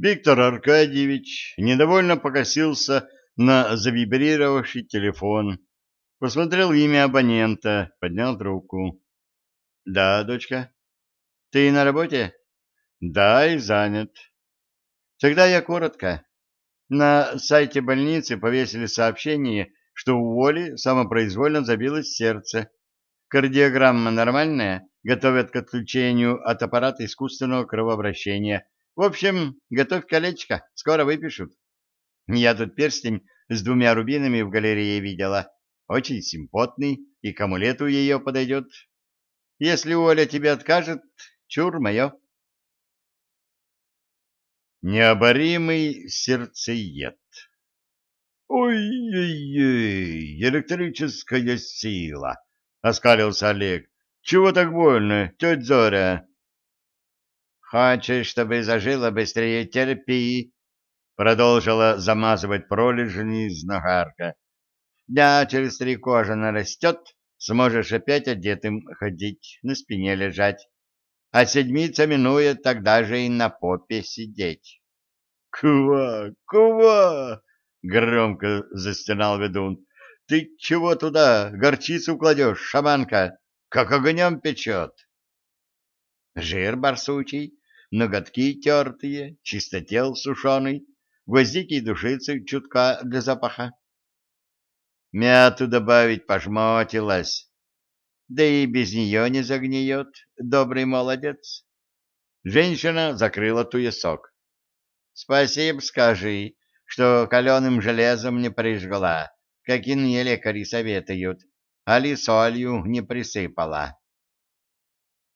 Виктор Аркадьевич недовольно покосился на завибрировавший телефон, посмотрел имя абонента, поднял трубку. — Да, дочка. — Ты на работе? — Да, и занят. — Тогда я коротко. На сайте больницы повесили сообщение, что у Оли самопроизвольно забилось сердце. Кардиограмма нормальная, готовят к отключению от аппарата искусственного кровообращения. В общем, готовь колечко, скоро выпишут. Я тут перстень с двумя рубинами в галерее видела. Очень симпотный, и к амулету ее подойдет. Если Оля тебе откажет, чур мое. Необоримый сердцеед. «Ой-ой-ой, электрическая сила!» — оскалился Олег. «Чего так больно, тетя Зоря?» Хочешь, чтобы зажило быстрее, терпи, — продолжила замазывать пролежни знахарка. Да, через три кожа нарастет, сможешь опять одетым ходить, на спине лежать. А седмица минует, тогда же и на попе сидеть. — Кува, кува! — громко застенал ведун. — Ты чего туда горчицу кладешь, шаманка? Как огнем печет! — Жир барсучий, ноготки тертые, чистотел сушеный, гвоздики и душицы чутка для запаха. Мяту добавить пожмотилась. Да и без нее не загниет, добрый молодец. Женщина закрыла туесок. Спасибо скажи, что каленым железом не прижгла, как иные лекари советуют, а ли солью не присыпала.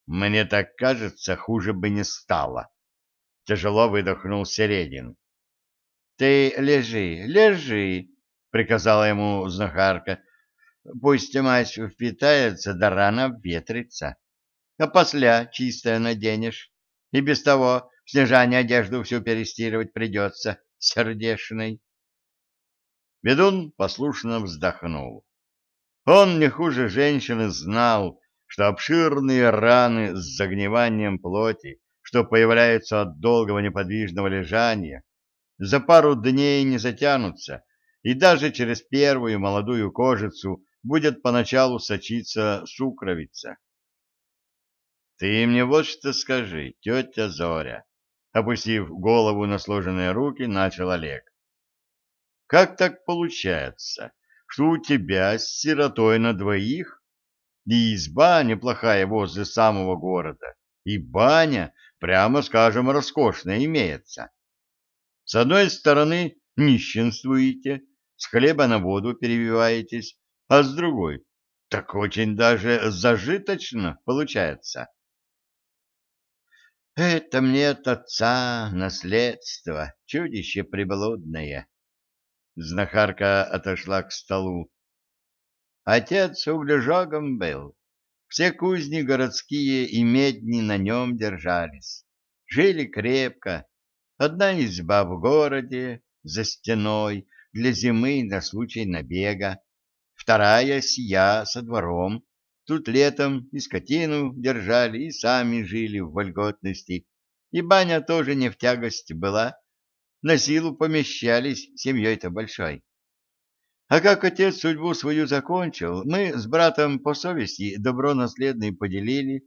Мне так кажется, хуже бы не стало. Тяжело выдохнул Середин. Ты лежи, лежи, приказала ему знахарка. Пусть мазь впитается, да рано ветрится. А после чистое наденешь. И без того снежане одежду всю перестирывать придется, сердешной. Ведун послушно вздохнул. Он не хуже женщины знал, что обширные раны с загниванием плоти, что появляются от долгого неподвижного лежания, за пару дней не затянутся, и даже через первую молодую кожицу будет поначалу сочиться сукровица. «Ты мне вот что скажи, тетя Зоря», — опустив голову на сложенные руки, начал Олег. «Как так получается, что у тебя с сиротой на двоих и изба неплохая возле самого города, и баня, прямо скажем, роскошная имеется. С одной стороны, нищенствуете, с хлеба на воду перебиваетесь, а с другой, так очень даже зажиточно получается. Это мне от отца наследство, чудище приблудное. Знахарка отошла к столу, Отец углежогом был. Все кузни городские и медни на нем держались. Жили крепко. Одна изба в городе, за стеной, для зимы на случай набега. Вторая сия со двором. Тут летом и скотину держали, и сами жили в вольготности. И баня тоже не в тягость была. На силу помещались семьей-то большой. А как отец судьбу свою закончил, мы с братом по совести добро наследное поделили.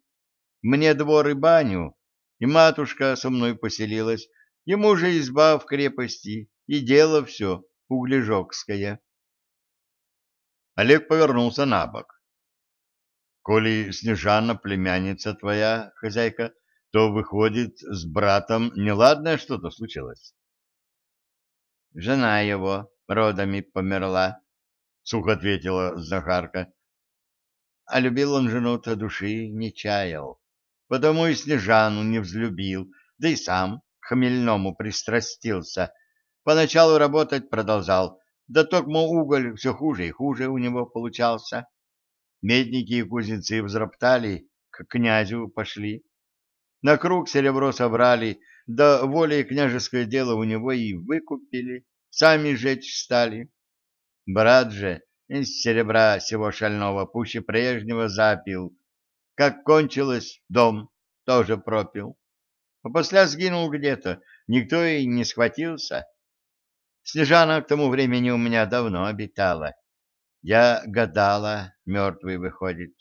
Мне двор и баню, и матушка со мной поселилась. Ему же изба в крепости, и дело все углежокское. Олег повернулся на бок. Коли Снежана племянница твоя, хозяйка, то, выходит, с братом неладное что-то случилось. Жена его родами померла, — сухо ответила Захарка. А любил он жену-то души не чаял, потому и Снежану не взлюбил, да и сам к хмельному пристрастился. Поначалу работать продолжал, да токмо уголь все хуже и хуже у него получался. Медники и кузнецы взроптали, к князю пошли. На круг серебро собрали, да волей княжеское дело у него и выкупили сами жечь стали. Брат же из серебра всего шального пуще прежнего запил. Как кончилось, дом тоже пропил. А после сгинул где-то, никто и не схватился. Снежана к тому времени у меня давно обитала. Я гадала, мертвый выходит,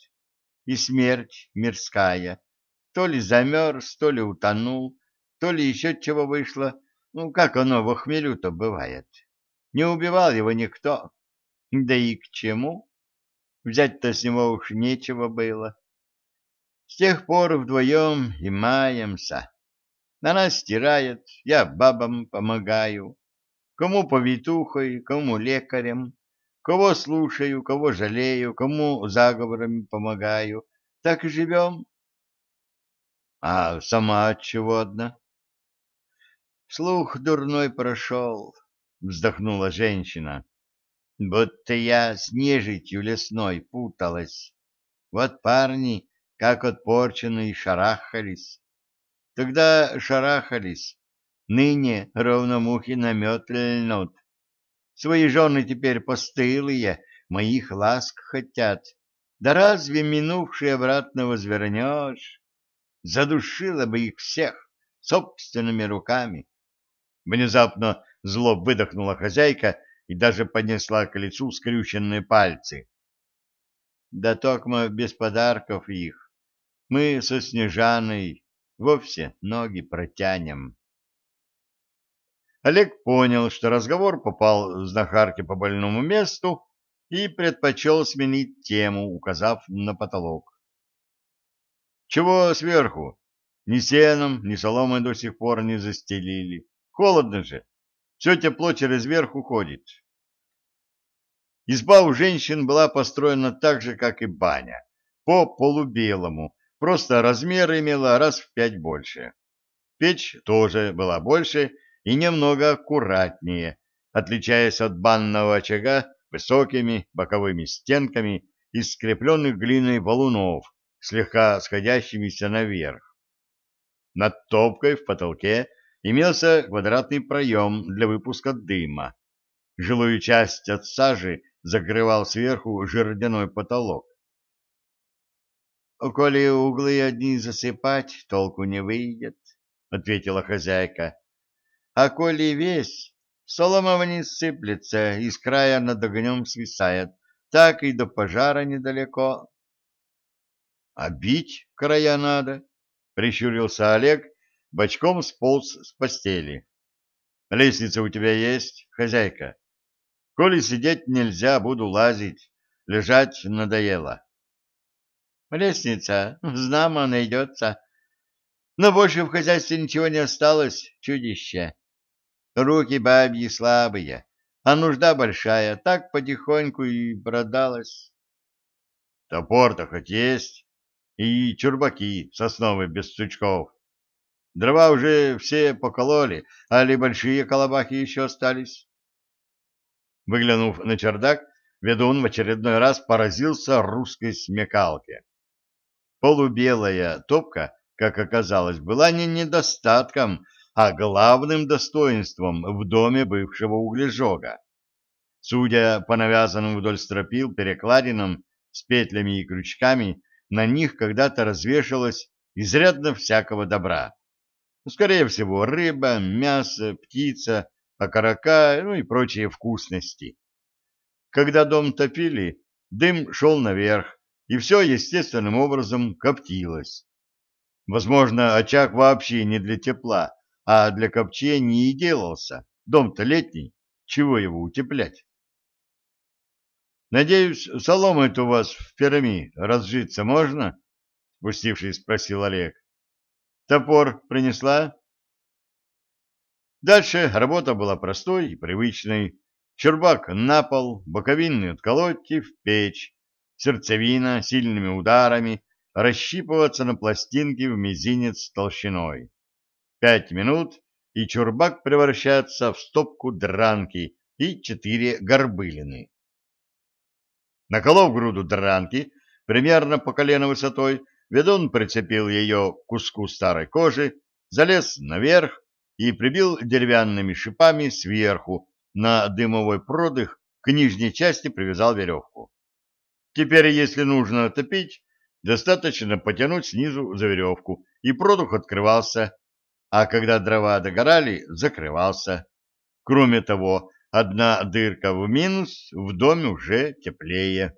и смерть мирская. То ли замерз, то ли утонул, то ли еще чего вышло. Ну, как оно в хмелю-то бывает. Не убивал его никто. Да и к чему? Взять-то с него уж нечего было. С тех пор вдвоем и маемся. На нас стирает, я бабам помогаю. Кому повитухой, кому лекарем. Кого слушаю, кого жалею, кому заговорами помогаю. Так и живем. А сама от чего одна? Слух дурной прошел, вздохнула женщина. Будто я с нежитью лесной путалась. Вот парни, как отпорченные, шарахались. Тогда шарахались, ныне ровно мухи на мед льнут. Свои жены теперь постылые, моих ласк хотят. Да разве минувший обратно возвернешь? Задушила бы их всех собственными руками. Внезапно зло выдохнула хозяйка и даже поднесла к лицу скрюченные пальцы. Да токмо без подарков их. Мы со Снежаной вовсе ноги протянем. Олег понял, что разговор попал знахарке по больному месту и предпочел сменить тему, указав на потолок. Чего сверху? Ни сеном, ни соломой до сих пор не застелили. Холодно же. Все тепло через верх уходит. Изба у женщин была построена так же, как и баня, по полубелому, просто размер имела раз в пять больше. Печь тоже была больше и немного аккуратнее, отличаясь от банного очага высокими боковыми стенками из скрепленных глиной валунов, слегка сходящимися наверх. Над топкой в потолке имелся квадратный проем для выпуска дыма. Жилую часть от сажи закрывал сверху жердяной потолок. — Коли углы одни засыпать, толку не выйдет, — ответила хозяйка. — А коли весь, солома вниз сыплется и с края над огнем свисает, так и до пожара недалеко. А бить края надо, — прищурился Олег, бочком сполз с постели. — Лестница у тебя есть, хозяйка? Коли сидеть нельзя, буду лазить. Лежать надоело. — Лестница, знамо, найдется. Но больше в хозяйстве ничего не осталось, чудище. Руки бабьи слабые, а нужда большая, так потихоньку и продалась. Топор-то хоть есть и чурбаки сосновые без сучков. Дрова уже все покололи, а ли большие колобахи еще остались. Выглянув на чердак, ведун в очередной раз поразился русской смекалке. Полубелая топка, как оказалось, была не недостатком, а главным достоинством в доме бывшего углежога. Судя по навязанным вдоль стропил перекладинам с петлями и крючками, на них когда-то развешалось изрядно всякого добра. Ну, скорее всего, рыба, мясо, птица, окорока, ну и прочие вкусности. Когда дом топили, дым шел наверх, и все естественным образом коптилось. Возможно, очаг вообще не для тепла, а для копчения и делался. Дом-то летний, чего его утеплять? Надеюсь, соломой-то у вас в Перми разжиться можно? Спустившись, спросил Олег. Топор принесла? Дальше работа была простой и привычной. Чербак на пол, боковинный отколоть в печь, сердцевина сильными ударами расщипываться на пластинки в мизинец толщиной. Пять минут, и чурбак превращается в стопку дранки и четыре горбылины. Наколов груду дранки, примерно по колено высотой, ведун прицепил ее к куску старой кожи, залез наверх и прибил деревянными шипами сверху, на дымовой продых к нижней части привязал веревку. Теперь, если нужно топить, достаточно потянуть снизу за веревку, и продух открывался. а когда дрова догорали, закрывался. Кроме того, одна дырка в минус, в доме уже теплее.